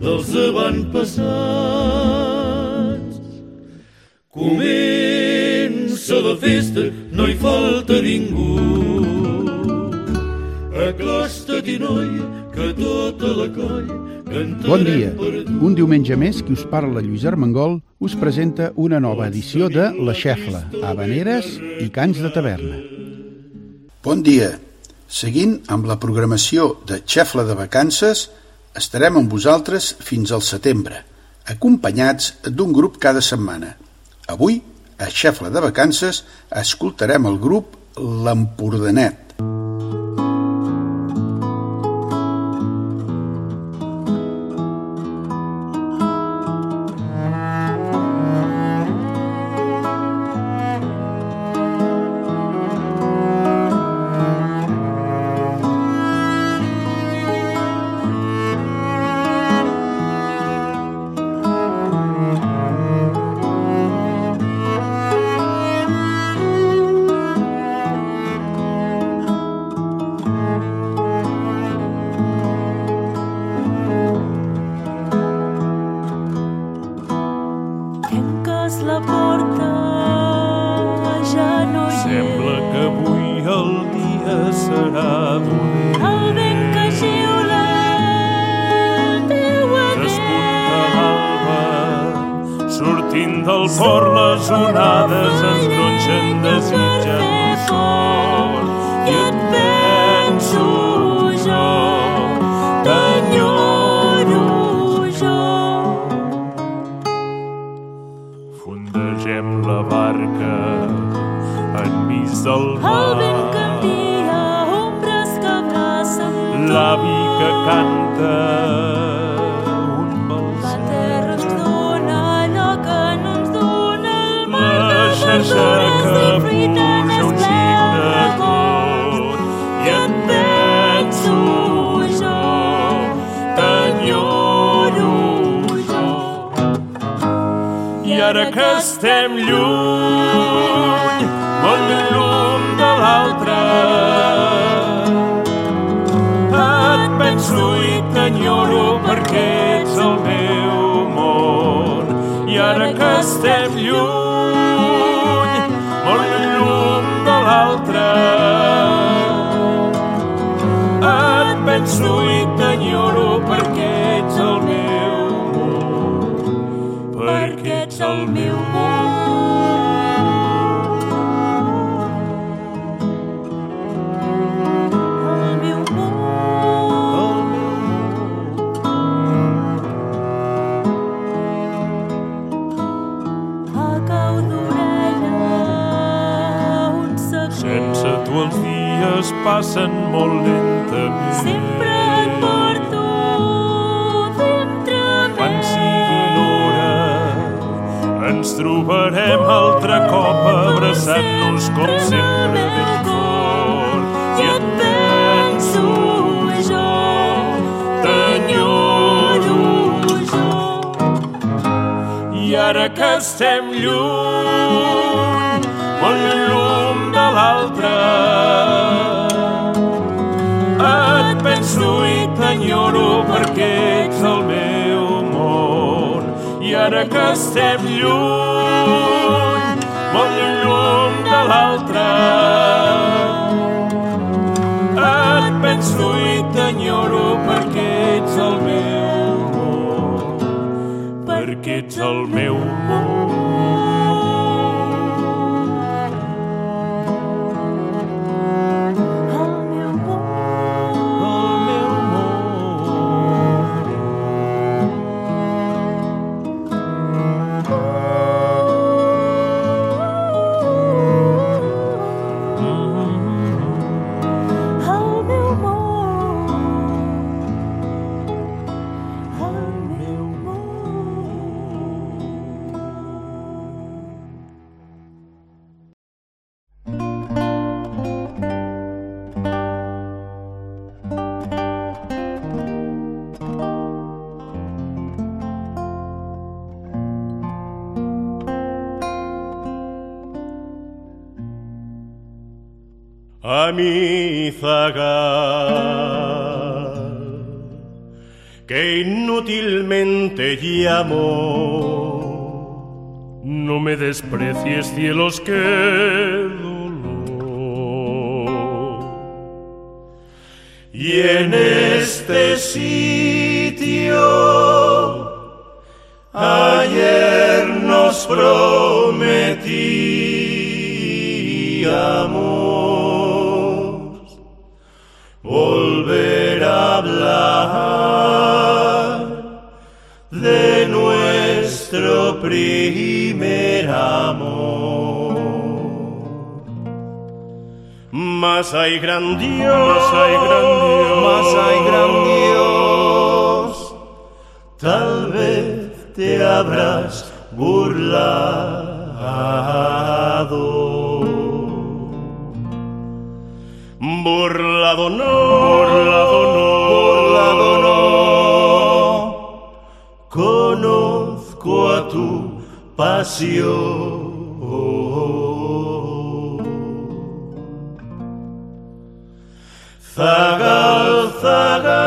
dels avantpassats. Comença la festa, no hi falta ningú. Acosta-t'hi, noia, que tota la colla cantarem Bon dia. Un diumenge més, qui us parla Lluís Armengol us presenta una nova edició de La Xefla, Habaneres i Cants de Taverna. Bon dia. Seguint amb la programació de Xefla de Vacances, estarem amb vosaltres fins al setembre, acompanyats d'un grup cada setmana. Avui, a Xefla de Vacances, escoltarem el grup L'Empordanet. Ara que passen molt lentament. sempre et porto dintre Quan meu sigui l'hora, ens trobarem altre cop abraçant-nos com sempre ben fort. I et penso jo t'enyoro jo I ara que estem lluny, t'enyoro perquè ets el meu món. I ara que estem lluny, molt lluny l'un de l'altre, et penso i t'enyoro perquè ets el meu món perquè ets el meu món. No me desprecies, cielos que gran Dios, Mas hay gran Dios. mas hay gran Dios. Tal vez te habrás burlado. Burlado no, burlado no, burlado no. Conozco a tu pasión. Zagal, zagal,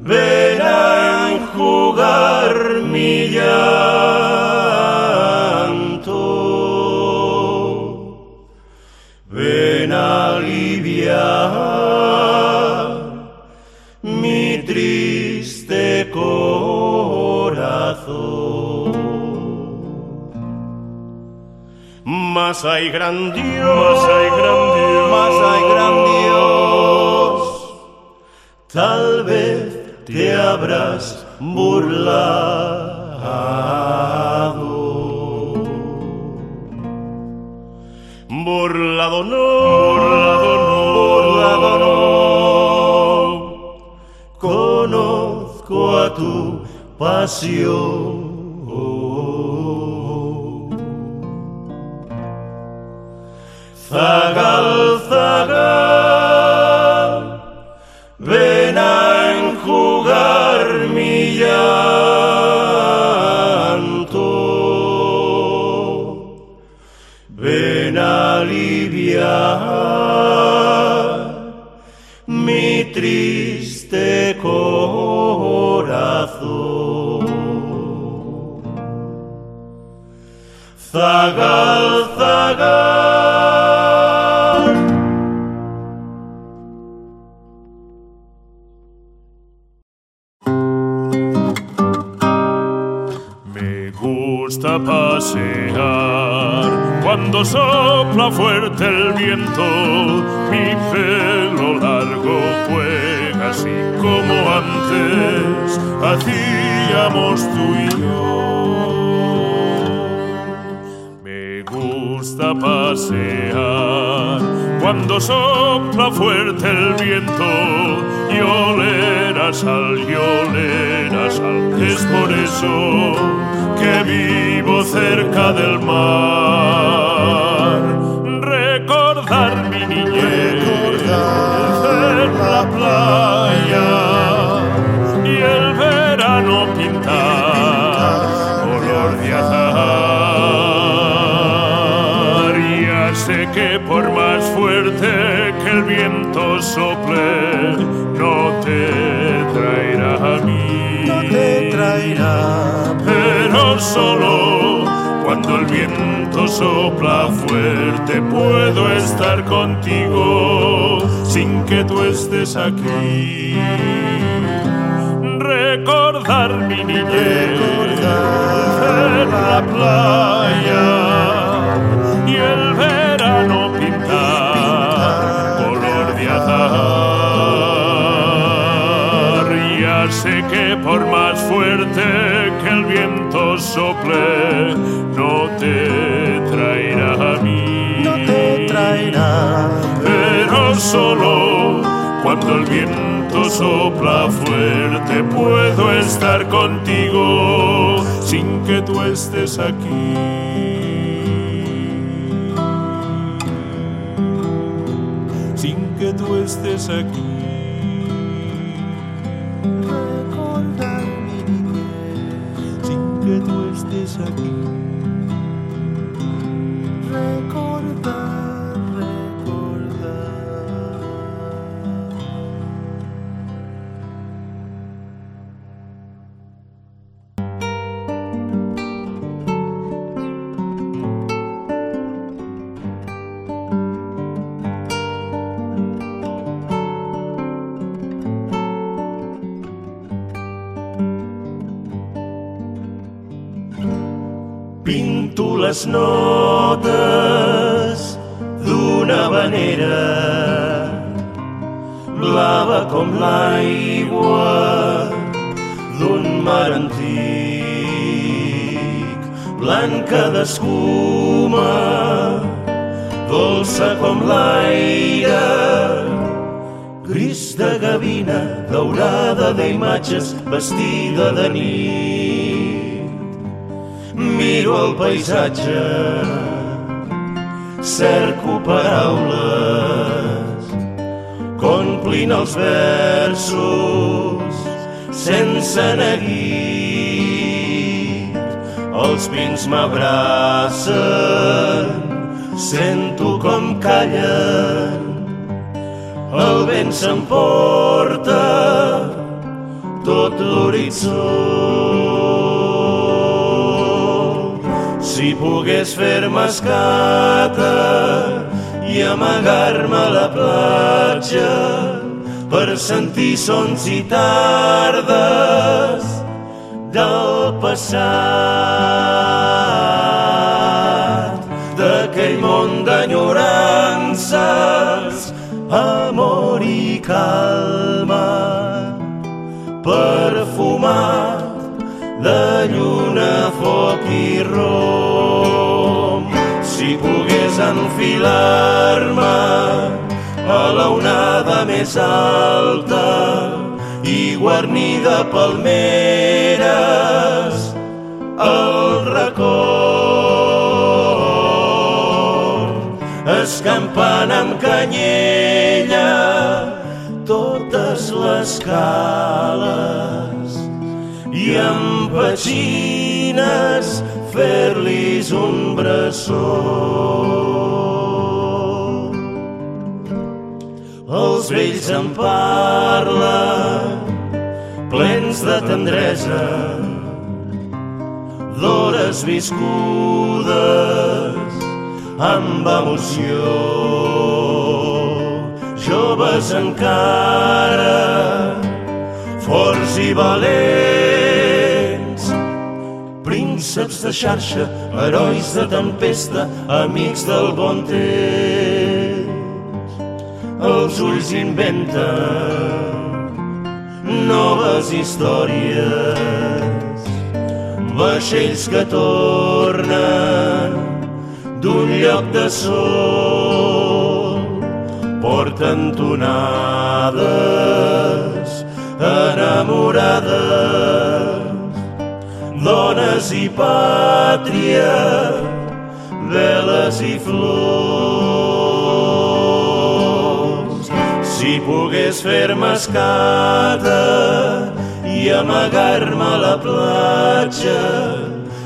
ven a enjugar mi llanto. Ven a aliviar mi triste corazón. Mas hay gran Dios, hay gran Dios. Mas hay gran Dios. Tal vez te habrás burlado. Burlado no, burlado no, burlado no. Conozco a tu pasión. Zagal, Ven a aliviar mi triste corazón. Zagal, cuando sopla fuerte el viento. Mi pelo largo juega así como antes hacíamos tú y yo. Me gusta pasear cuando sopla fuerte el viento y oler a sal y. Es por eso que vivo cerca del mar. Playa y el verano pintar color de azahar. Ya sé que por más fuerte que el viento sople, no te traerá a mí. No te traerá, Pero solo cuando el viento sopla fuerte puedo estar contigo sin que tú estés aquí. recordar mi niñez en la playa y el verano pintar color de azahar. Ya sé que por más fuerte el viento sople, no te traerá a mí. no te traerá Pero solo cuando el viento sopla fuerte puedo estar contigo sin que tú estés aquí. Sin que tú estés aquí. Tú estés les notes d'una vanera blava com l'aigua d'un mar antic blanca d'escuma dolça com l'aire gris de gavina daurada d'imatges vestida de nit miro el paisatge, cerco paraules, complint els versos sense neguit. Els pins m'abracen, sento com callen, el vent s'emporta tot l'horitzó. Si pogués fer-me escata i amagar-me a la platja per sentir sons i tardes del passat, d'aquell món d'enyorances, amor i calma, de lluna, foc i rom. Si pogués enfilar-me a la onada més alta i guarnir de palmeres el record escampant amb canyella totes les cales i amb petxines fer-lis un bressó. Els vells em parlen plens de tendresa d'hores viscudes amb emoció. Joves encara, forts i valents, prínceps de xarxa, herois de tempesta, amics del bon temps. Els ulls inventen noves històries, vaixells que tornen d'un lloc de sol, porten tonades enamorades, dones i pàtria, veles i flors. Si pogués fer-me escata i amagar-me a la platja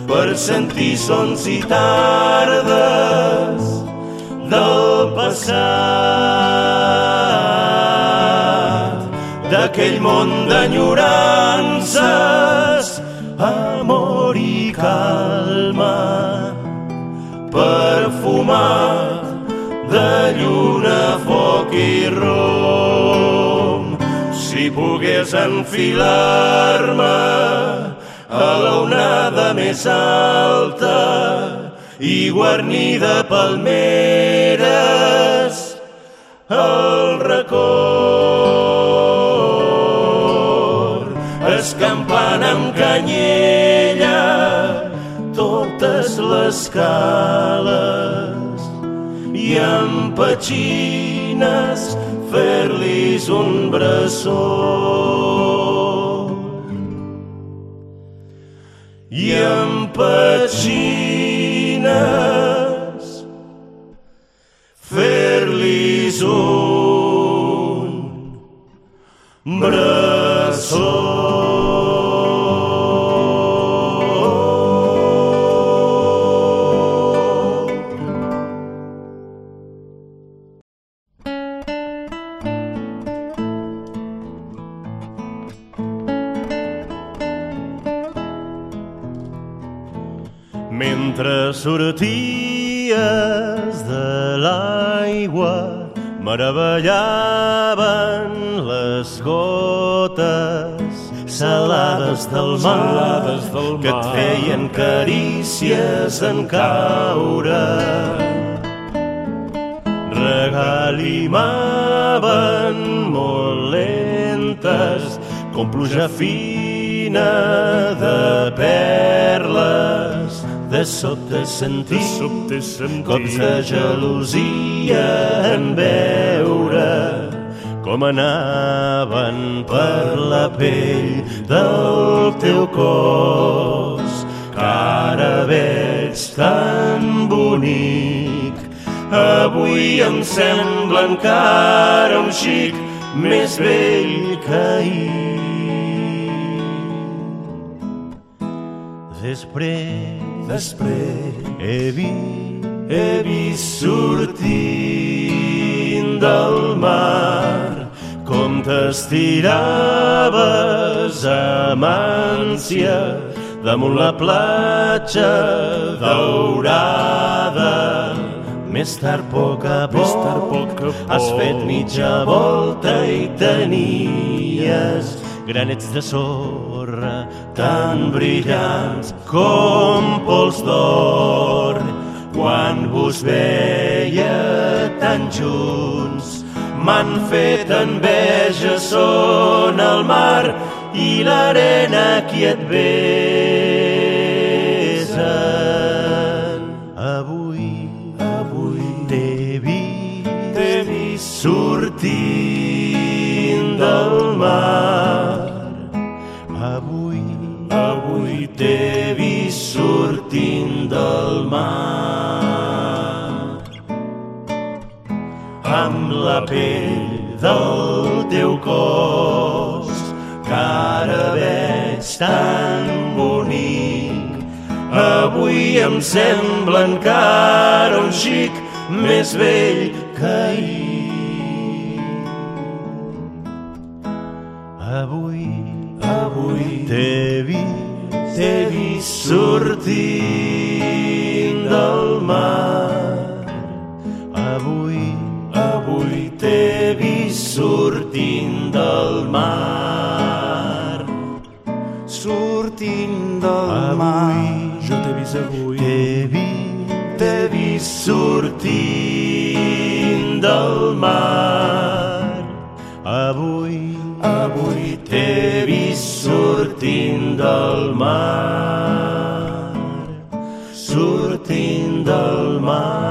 per sentir sons i tardes del passat, d'aquell món d'enyorances, lluna, foc i rom. Si pogués enfilar-me a la més alta i guarnida palmeres al record escampant amb canyella totes les cales amb petxines fer-lis un bressó i amb petxines fer-lis un bressó. Meravellaven les gotes salades del mar, Salades del que et mar. feien carícies en caure. Regalimaven molt lentes com pluja fina de perles de sobte sentir, De sobte sentir. cops de gelosia en veure com anaven per la pell del teu cos que ara veig tan bonic. Avui em sembla encara un xic més vell que ahir. Després després he vist he vist sortint del mar t'estiraves amb ànsia damunt la platja daurada més tard, poc a poc, Més tard, a poc a has poc. fet mitja volta i tenies granets de sorra tan brillants com pols d'or quan vos veia tan junts m'han fet enveja són el mar i l'arena qui et besen avui avui t'he vist t'he vist sortint del mar. Avui avui t'he vist sortint del mar amb la pell del teu cos que ara veig tan bonic. Avui em sembla encara un xic més vell que ahir. Avui avui t'he vist t'he vist sortint del mar. Avui avui t'he vist sortint del mar sortint del mar Jo t'he vist avui. T'he vist, t'he vist sortint del mar. Avui, avui t'he vist sortint del mar. Sortint del mar.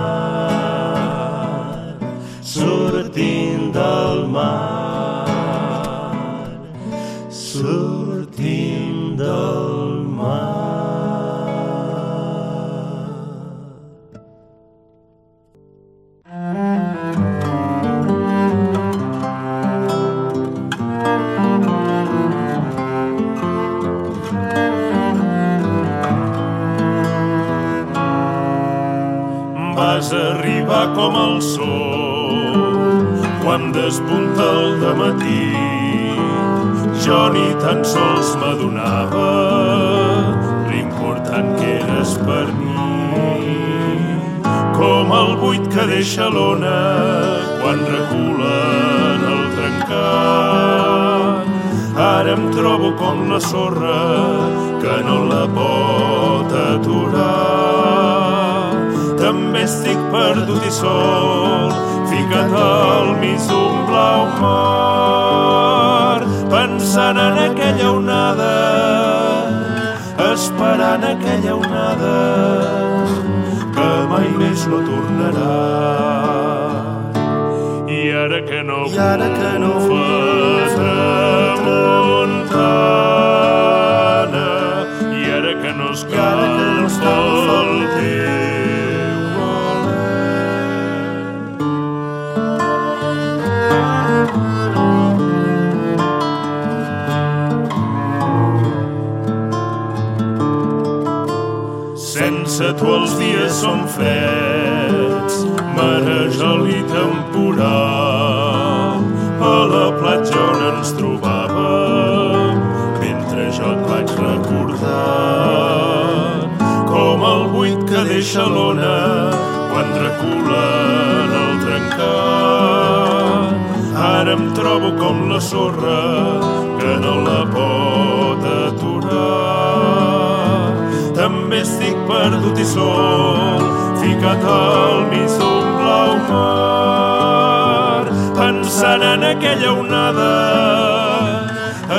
Mar. Sortint del mar. Vas arribar com el sol quan despunta el matí. Jo ni tan sols m'adonava l'important que eres per mi. Com el buit que deixa l'ona quan reculen el trencat. Ara em trobo com la sorra que no la pot aturar. També estic perdut i sol, ficat al mig d'un blau mar, pensant en aquella onada, esperant aquella onada que mai més no tornarà. I ara que no I ara que no fa tramuntana, tu els dies són freds, marejol i temporal. A la platja on ens trobàvem, mentre jo et vaig recordar. Com el buit que deixa l'ona quan reculen el trencat. Ara em trobo com la sorra que no la pot perdut i sol, ficat al mig d'un blau mar, pensant en aquella onada,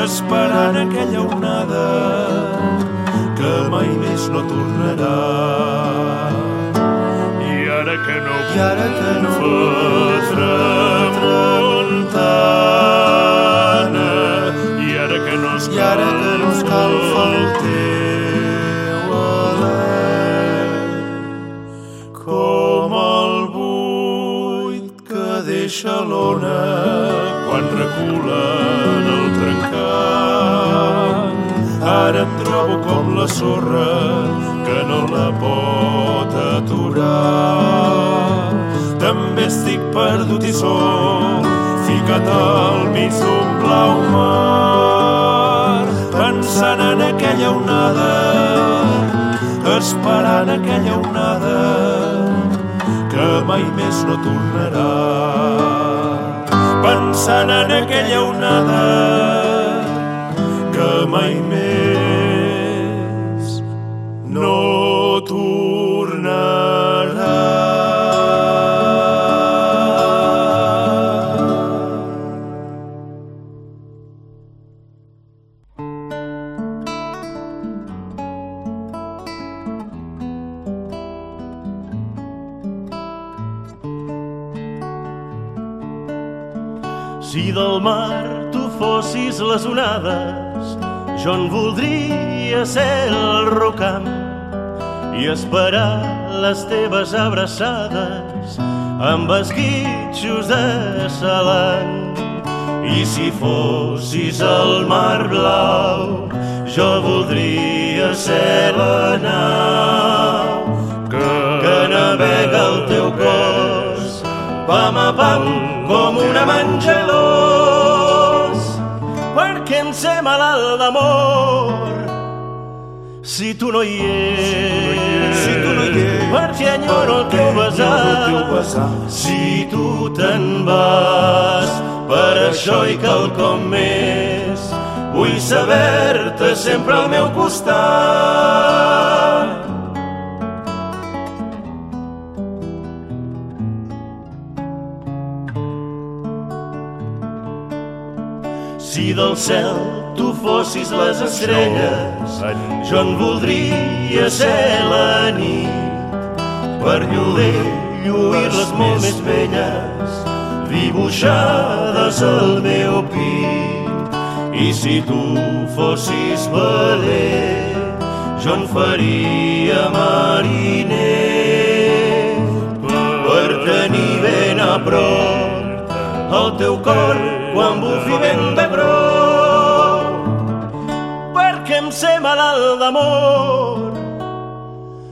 esperant aquella onada que mai més no tornarà. I ara que no I ara que no fa perdut i sol, ficat al mig d'un blau mar, pensant en aquella onada, esperant aquella onada que mai més no tornarà. Pensant en aquella onada que mai esperar les teves abraçades amb esguitxos de salant. I si fossis el mar blau, jo voldria ser la nau que, que navega el teu cos pam a pam com una menjadors perquè em sé malalt d'amor si tu no hi ets Si tu no hi ets, perquè enyoro el teu besar si tu te'n vas per això i quelcom més. Vull saber-te sempre al meu costat. Si del cel fossis les estrelles, jo en voldria ser la nit. Per lluir, lluir-les molt més belles, dibuixades al meu pit. I si tu fossis valer, jo en faria mariner. Per tenir ben a prop el teu cor quan bufi vent de prop sé malalt d'amor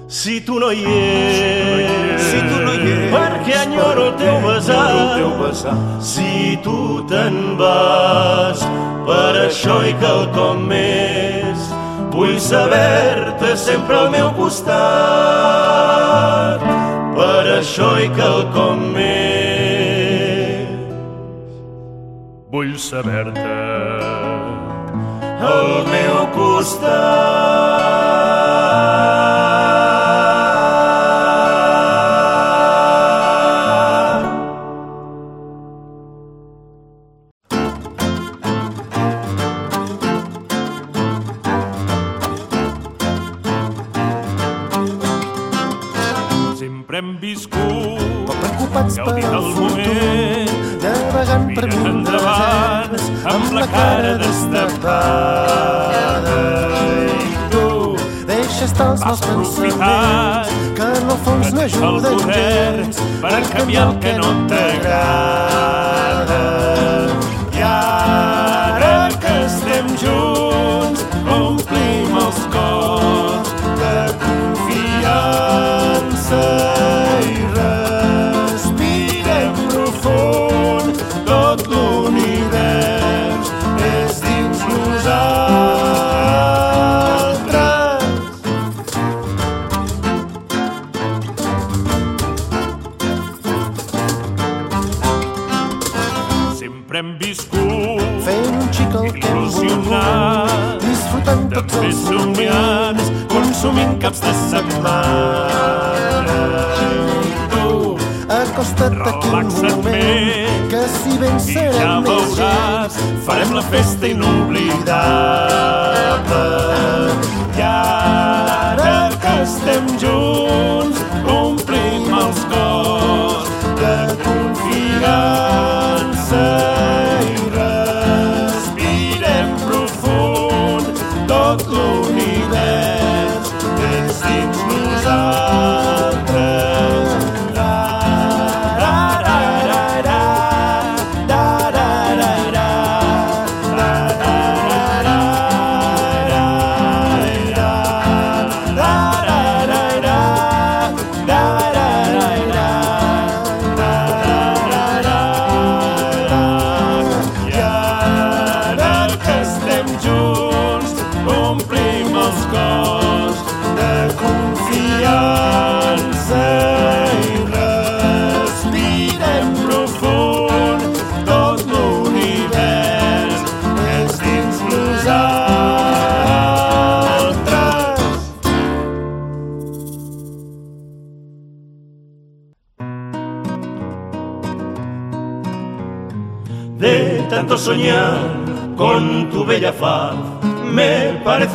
si tu no hi ets. Si tu no hi ets, perquè enyoro el teu besar. si tu te'n vas per això i quelcom més vull saber-te sempre al meu costat. Per això i quelcom més Vull saber-te al meu gostar.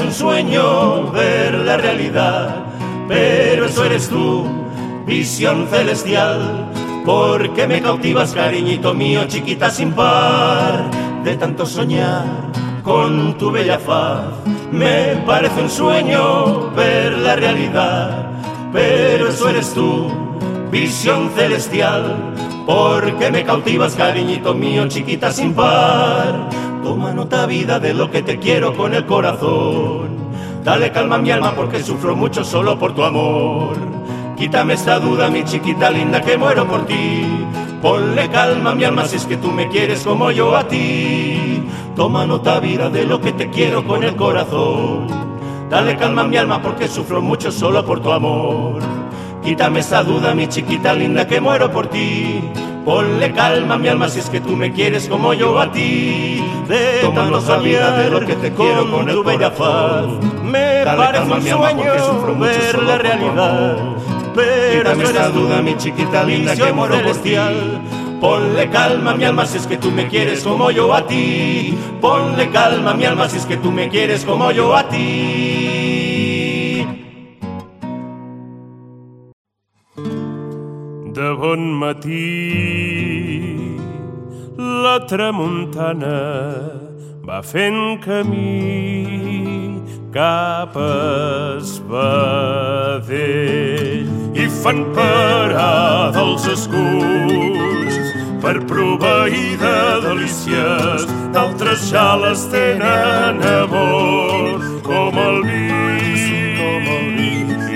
Un sueño ver la realidad, pero eso eres tú, visión celestial, porque me cautivas, cariñito mío, chiquita sin par. De tanto soñar con tu bella faz, me parece un sueño ver la realidad, pero eso eres tú, visión celestial, porque me cautivas, cariñito mío, chiquita sin par. Toma nota vida de lo que te quiero con el corazón. Dale calma a mi alma porque sufro mucho solo por tu amor. Quítame esta duda, mi chiquita linda, que muero por ti. Ponle calma a mi alma si es que tú me quieres como yo a ti. Toma nota vida de lo que te quiero con el corazón. Dale calma a mi alma porque sufro mucho solo por tu amor. Quítame esa duda, mi chiquita linda, que muero por ti. Ponle calma a mi alma si es que tú me quieres como yo a ti. De tanto vida, de lo que te quiero con el tu bella faz. Me Dale parece un sueño ver la realidad. Pero Quítame esta duda, mi chiquita linda, que muero por ti. celestial. Ponle calma a mi alma si es que tú me quieres como yo a ti. Ponle calma a mi alma si es que tú me quieres como yo a ti. De bon matí la tramuntana va fent camí cap a Espadell i fan parada els escuts per proveir de delícies d'altres ja les tenen a bord com el vi. Com el vi.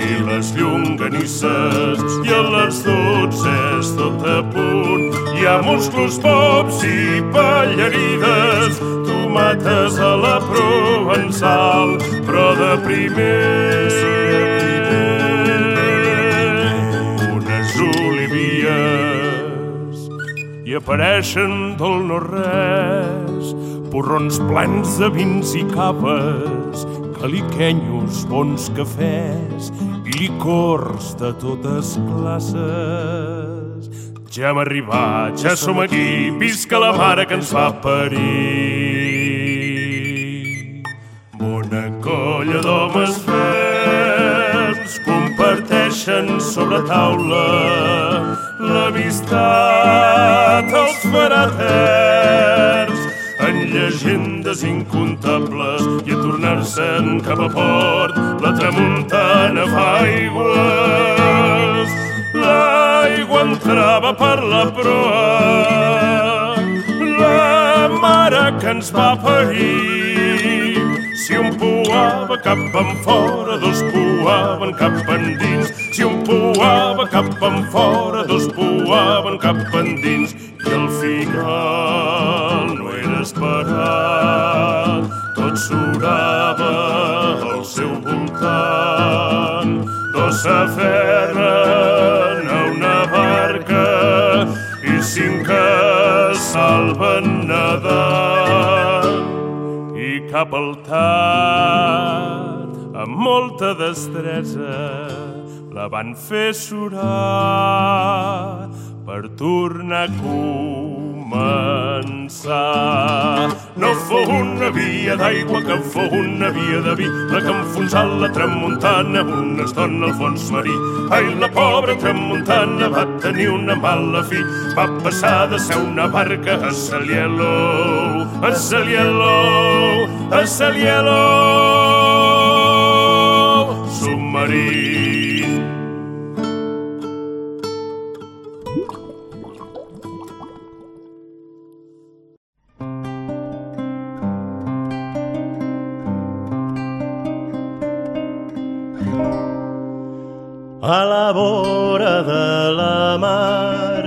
I les llonganisses i a les dotze és tot a punt hi ha musclos pops i pallarides tomates a la provençal però de primer. Unes olivies i apareixen del no-res porrons plens de vins i caves, caliquenyos, bons cafès licors de totes classes. Ja hem arribat, ja som aquí, visca la mare que ens va parir. Una colla d'homes ferms comparteixen sobre taula l'amistat, els feraterns, en llegendes incontables i a tornar-se'n cap a port la tramuntana fa aigües. L'aigua entrava per la proa, la mare que ens va parir. Si un puava cap en fora, dos puaven cap endins. Si un puava cap en fora, dos puaven cap endins. I al final no era esperat, tot surava al seu voltant. Dos s'aferren a una barca i cinc es salven nedant i cap al tat, amb molta destresa, la van fer surar per tornar a començar. No fou una via d'aigua que fou una via de vi, la que enfonsat la tramuntana una estona al fons marí. Ai, la pobra tramuntana va tenir una mala fi, va passar de ser una barca a Salielo, a Salielo, a Salielo, submarí. A la vora de la mar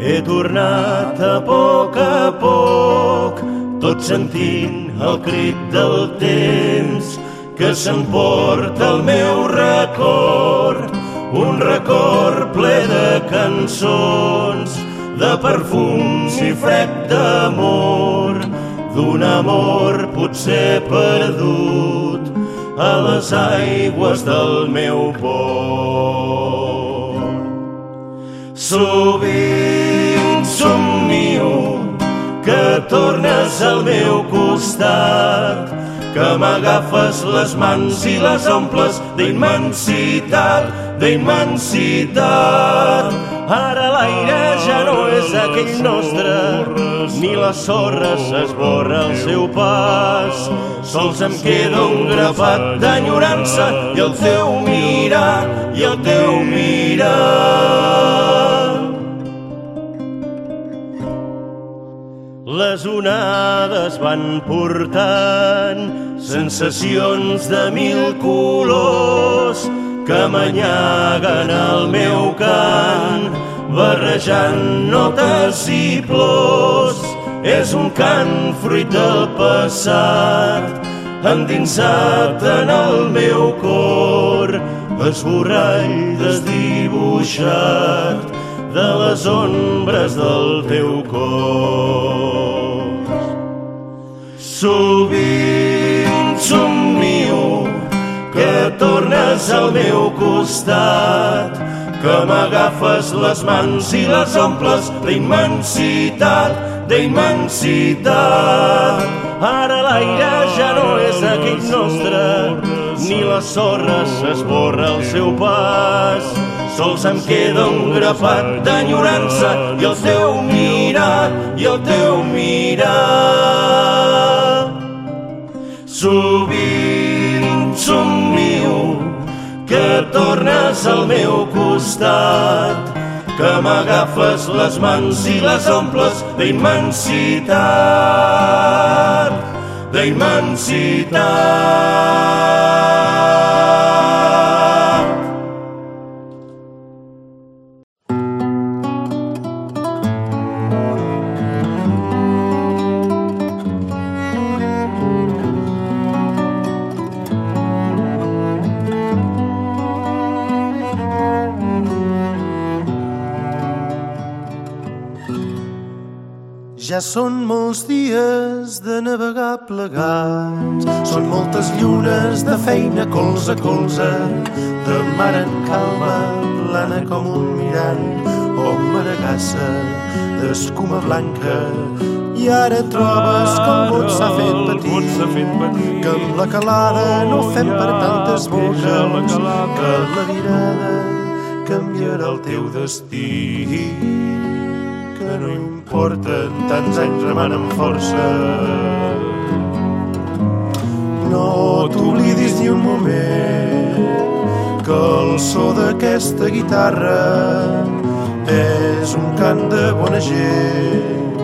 he tornat a poc a poc, tot sentint el crit del temps que s'emporta el meu record, un record ple de cançons, de perfums i fred d'amor, d'un amor potser perdut a les aigües del meu port. Sovint somnio que tornes al meu costat, que m'agafes les mans i les omples d'immensitat, d'immensitat. Ara l'aire ja no és aquell nostre, ni la sorra s'esborra el seu pas. Sols em queda un grapat d'enyorança i el teu mirar, i el teu mirar. Les onades van portant sensacions de mil colors que m'anyaguen el meu cant, barrejant notes i plors. És un cant fruit del passat, endinsat en el meu cor, esborrall desdibuixat de les ombres del teu cos. Sovint somnio que tornes al meu costat, que m'agafes les mans i les omples d'immensitat, d'immensitat. Ara l'aire ja no és aquell nostre, ni la sorra s'esborra el seu pas. Sols em queda un grapat d'enyorança i el teu mirar, i el teu mirar. Sovint somnio que tornes al meu costat, que m'agafes les mans i les omples d'immensitat, d'immensitat. Ja són molts dies de navegar plegats. Són moltes llunes de feina colze a colze, de mar en calma, plana com un mirall, o maregassa d'escuma blanca. I ara trobes que el s'ha fet petit, que amb la calada no fem per tantes boques, que la virada canviarà el teu destí que no importen tants anys remant amb força. No t'oblidis ni un moment que el so d'aquesta guitarra és un cant de bona gent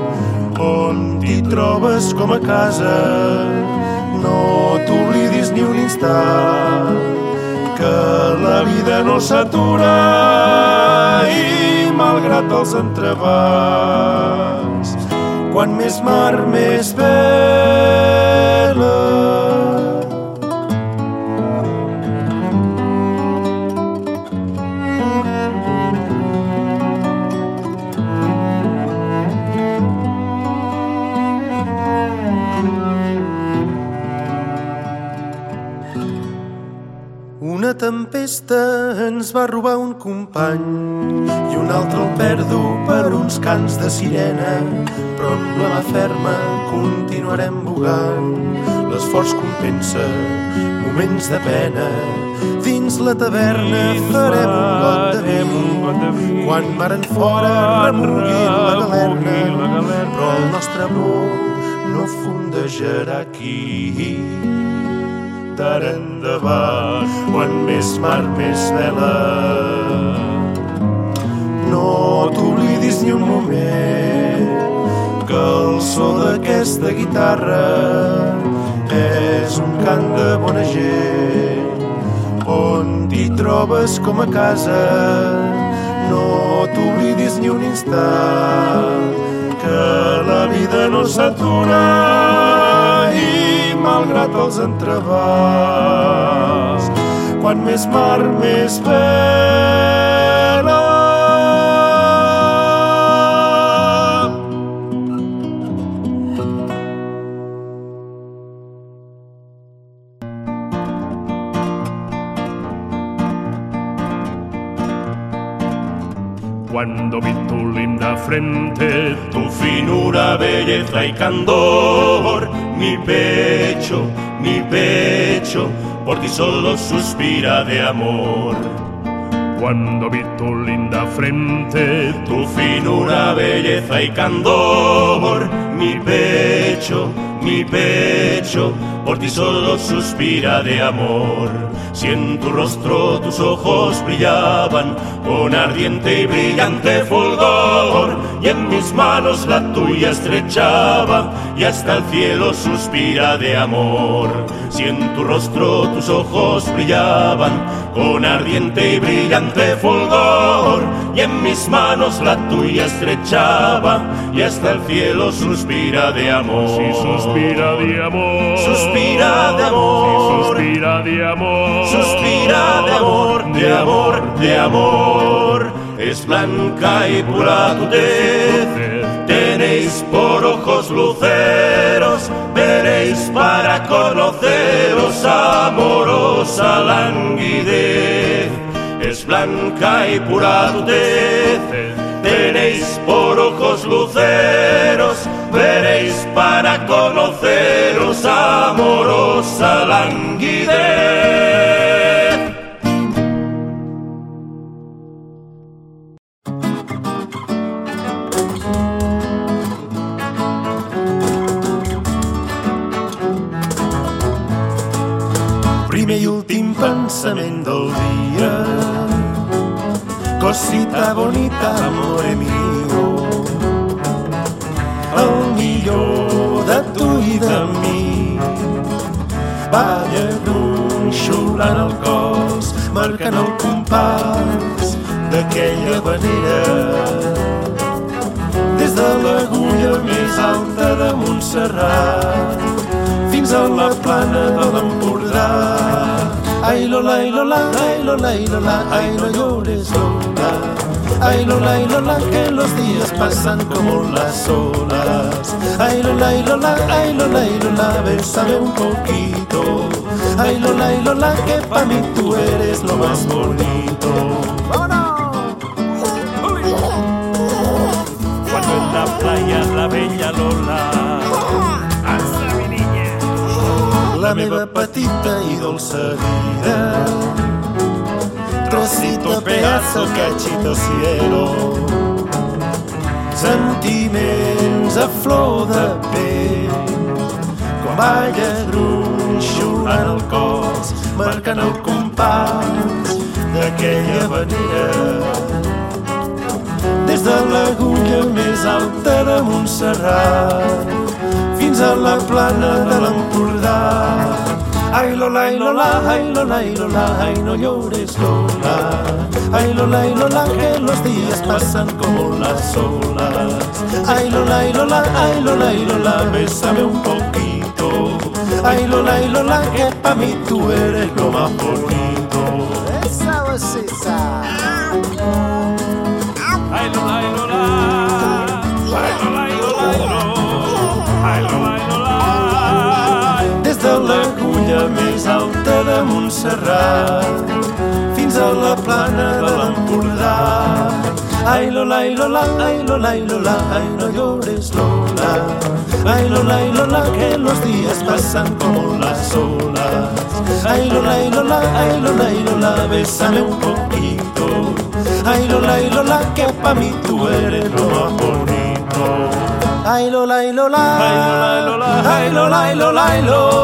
on t'hi trobes com a casa. No t'oblidis ni un instant que la vida no s'atura i malgrat els entrebancs quan més mar més vela tempesta ens va robar un company i un altre el perdo per uns cants de sirena, però amb la mà ferma continuarem bugant. L'esforç compensa moments de pena. Dins la taverna farem un got de farem un got de vi. Quan mar en fora remugui la galerna, remugui la galerna. però el nostre amor no fondejarà aquí d'ara endavant, quan més mar, més vela. No t'oblidis ni un moment que el so d'aquesta guitarra és un cant de bona gent on t'hi trobes com a casa. No t'oblidis ni un instant que la vida no s'atura i malgrat els entrebancs quan més mar més vela. Cuando vi tu linda frente, tu finura, belleza y candor, mi pecho, mi pecho, por ti solo suspira de amor. cuando vi tu linda frente, Tu finura, belleza y candor, mi pecho, mi pecho, por ti solo suspira de amor. Si en tu rostro tus ojos brillaban con ardiente y brillante fulgor, y en mis manos la tuya estrechaba, y hasta el cielo suspira de amor. Si en tu rostro tus ojos brillaban con ardiente y brillante fulgor, y en mis manos la tuya estrechaba, y hasta el cielo suspira de amor. si suspira de amor, Suspira de amor. suspira de amor, Suspira de amor, de amor, de amor. Es blanca y pura tu tez. Tenéis por ojos luceros, veréis para conoceros amorosa languidez. Es blanca y pura tu tez. Tenéis por ojos luceros, veréis para conoceros amorosa languidez. Últim pensament del dia. Cosita bonita, amore mio, el millor de tu i de mi. Balla gronxolant el cos, marcant el compàs d'aquella manera. Des de l'agulla més alta de Montserrat fins a la plana de l'Empordà. Ay Lola, ay Lola, ay Lola, ay Lola, ay no llores Lola. Ay Lola, ay Lola, que los días pasan como las olas. Ay Lola, ay Lola, ay Lola, ay Lola, bésame un poquito. Ay Lola, ay Lola, que para mí tú eres lo más bonito. Cuando en la playa la bella Lola La meva petita i dolça vida. Trocito, pedazo, cachito, cielo. Sentiments a flor de pell. Com balla gronxolant el cos Marcant el compàs d'aquella vanera des de l'agulla més alta de Montserrat fins a la plana de l'Empordà. Ai Lola, ai Lola, ai Lola, ai Lola, ai no llores Lola. Ai Lola, ai Lola, que los días pasan como las olas. Ai Lola, ai Lola, ai Lola, ai Lola, bésame un poquito. Ai Lola, ai Lola, que pa' mí tú eres lo más bonito. Esa vocesa. Ai Lola, ai Lola de l'agulla més alta de Montserrat fins a la plana de l'Empordà. Ai Lola, ai Lola, ai Lola, ai Lola, ai no llores Lola. Ai Lola, ai Lola, que los días pasan como las olas. Ai Lola, ai Lola, ai Lola, ai Lola, bésame un poquito. Ay Lola, ay Lola, que pa' mí tú eres lo más bonito. Ay Lola, ay Lola, ay Lola.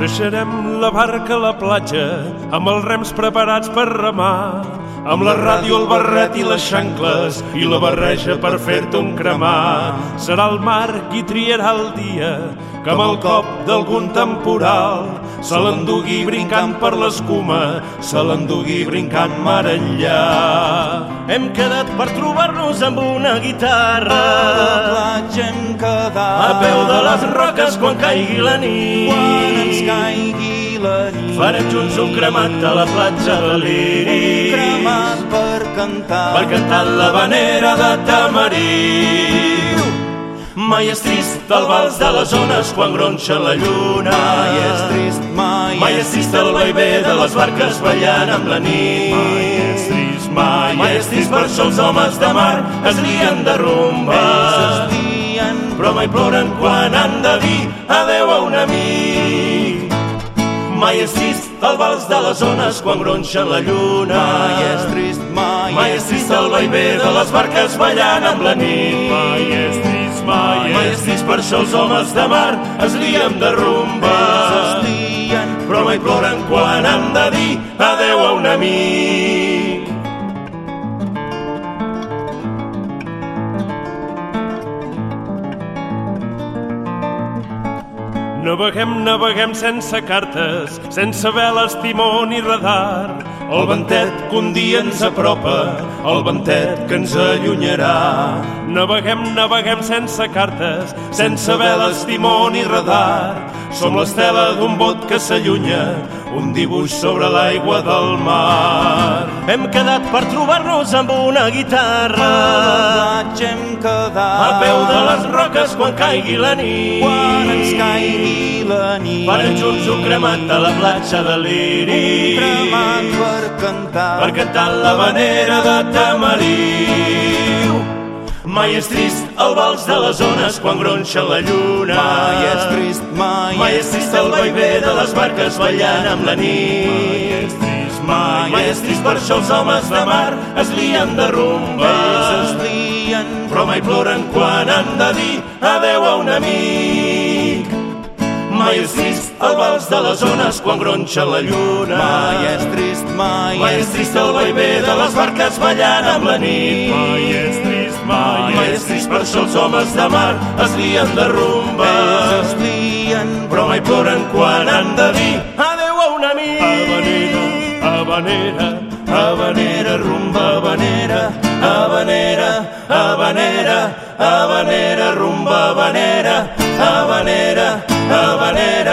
Deixarem la barca a la platja amb els rems preparats per remar amb la ràdio, el barret i les xancles i la barreja per fer-te un cremar. Serà el mar qui triarà el dia que amb el cop d'algun temporal se l'endugui brincant per l'escuma, se l'endugui brincant mar enllà. Hem quedat per trobar-nos amb una guitarra A la platja hem quedat a peu de les roques quan caigui la nit. quan ens caigui la nit. Farem junts un cremat a la platja de un l'Iris cremat per cantar. per cantar la vanera de Tamariu. Mai és trist el vals de les ones quan gronxa la lluna. Mai és trist, mai, Mai és trist el vaivé de les barques ballant amb la nit. Mai és trist, mai, Mai és trist per això els homes de mar es lien de rumba. s'estien Però mai ploren quan han de dir adeu a un amic. Mai és trist el vals de les ones quan gronxa la lluna. Mai és trist, mai, Mai és trist el vaivé de les barques ballant amb la nit. mai és trist, mai, Mai és trist per això els homes de mar es lien de rumba. s'estien Però mai ploren quan han de dir adeu a un amic. Naveguem, naveguem sense cartes, sense veles, timó ni radar. El ventet que un dia ens apropa, el ventet que ens allunyarà. Naveguem, naveguem sense cartes, sense veles, timó ni radar. Som l'estela d'un bot que s'allunya, un dibuix sobre l'aigua del mar. Hem quedat per trobar-nos amb una guitarra a hem quedat a peu de les roques quan caigui la nit. quan ens caigui la nit. Farem junts un cremat a la platja de l'Iris cremat per cantar. per cantar la vanera de Tamariu. Mai és trist el vals de les ones quan gronxa la lluna. Mai és trist, mai, Mai és trist el vaivé de les barques ballant amb la nit. Mai és trist, mai, Mai és trist per això els homes de mar es lien de rumba. s'eslien Però mai ploren quan han de dir adeu a un amic. Mai és trist el vals de les ones quan gronxa la lluna. Mai és trist, mai, Mai és trist el vaivé de les barques ballant amb la nit. mai és trist, mai, Mai és trist per això els homes de mar es lien de rumba. s'eslien Però mai ploren quan han de dir adeu a un amic. Habanera, habanera, habanera, rumba habanera, habanera, habanera, habanera, rumba habanera, habanera, habanera,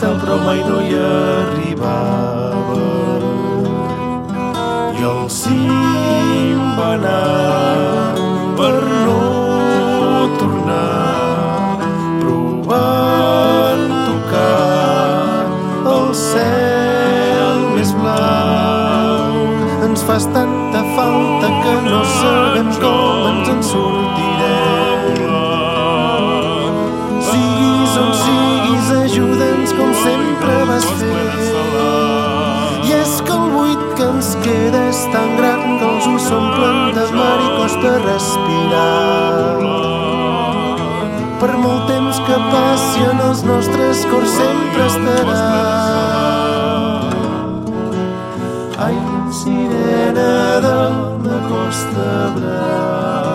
tocar el Per molt temps que passi en els nostres cors sempre estarà. Ai, sirena de la Costa Brava,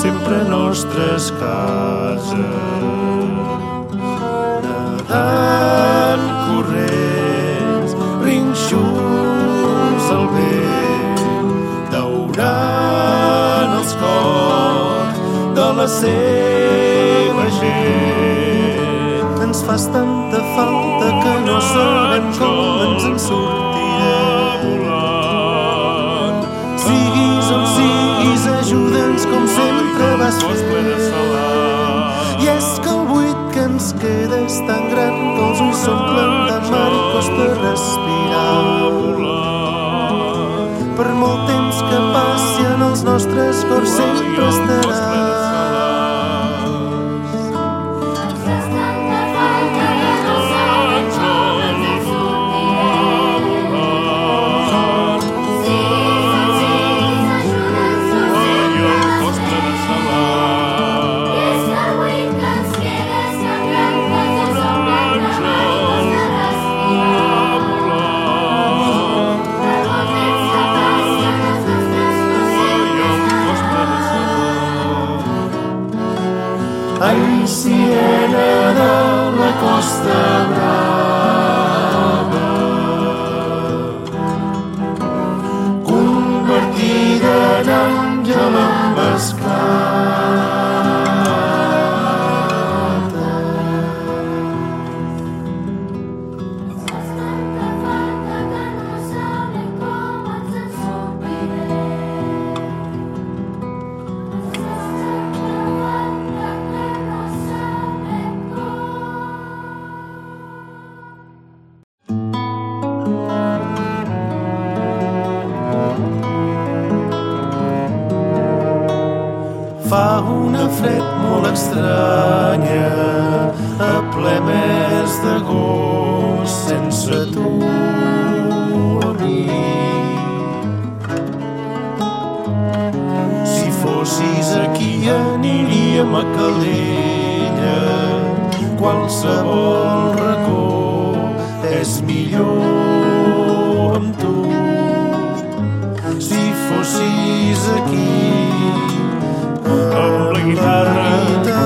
sempre nostres cases nedant corrents, rinxos al vent, daurant els cors de la seva gent. Ens fas tanta falta que no sabem com sempre vas fer. I és que el buit que ens queda és tan gran que els ulls s'omplen de mar i costa respirar. Per molt temps que passi en els nostres cors sempre estaràs. Cantaríem a Calella. Qualsevol racó és millor amb tu. Si fossis aquí amb la guitarra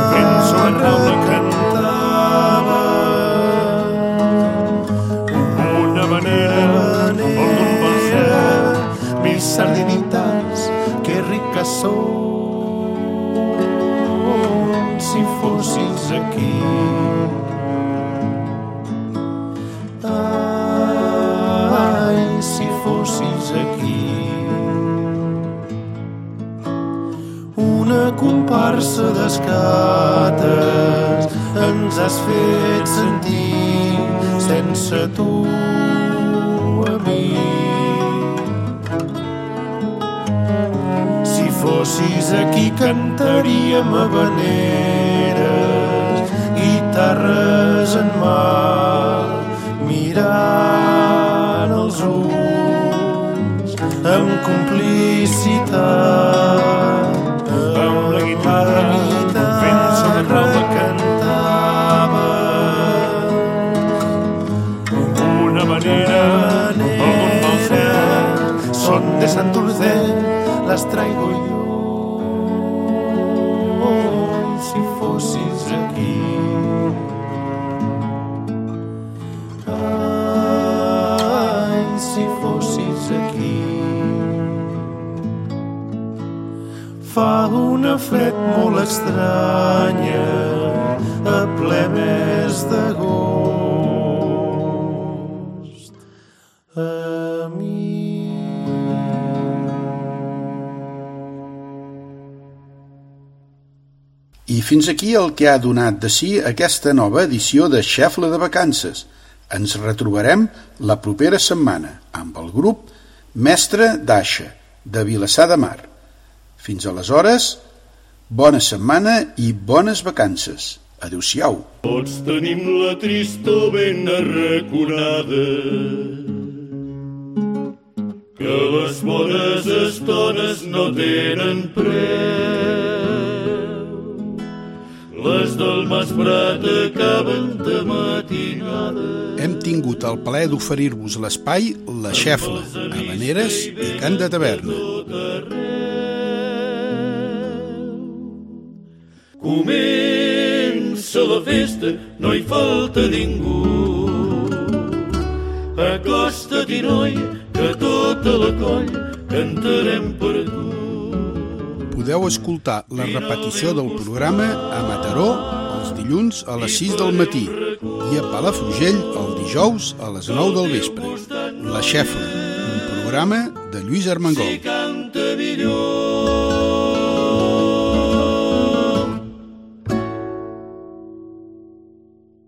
aquí. Ai si fossis aquí. Una comparsa d'escates ens has fet sentir sense tu a mi. Si fossis aquí cantaríem habaneres, guitarres en mà, mirant els ulls amb complicitat amb la guitarra sonar la cantava. Una manera vol pel cel son de Santurce las traigo fa una fred molt estranya a ple mes d'agost a mi I fins aquí el que ha donat de si aquesta nova edició de Xefla de Vacances. Ens retrobarem la propera setmana amb el grup Mestre d'Aixa, de Vilassar de Mar. Fins aleshores, bona setmana i bones vacances. Adéu-siau. Tots tenim la tristor ben arraconada que les bones estones no tenen preu. Les del Mas Prat acaben de matinada. Hem tingut el plaer d'oferir-vos l'espai La Xefla, Habaneres i Cant de Taverna. Comença la festa, no hi falta ningú. Acosta-t'hi, noi, que tota la colla cantarem per tu. Podeu escoltar la repetició del programa a Mataró els dilluns a les 6 del matí i a Palafrugell el dijous a les 9 del vespre. La Xefla, un programa de Lluís Armengol. Canta millor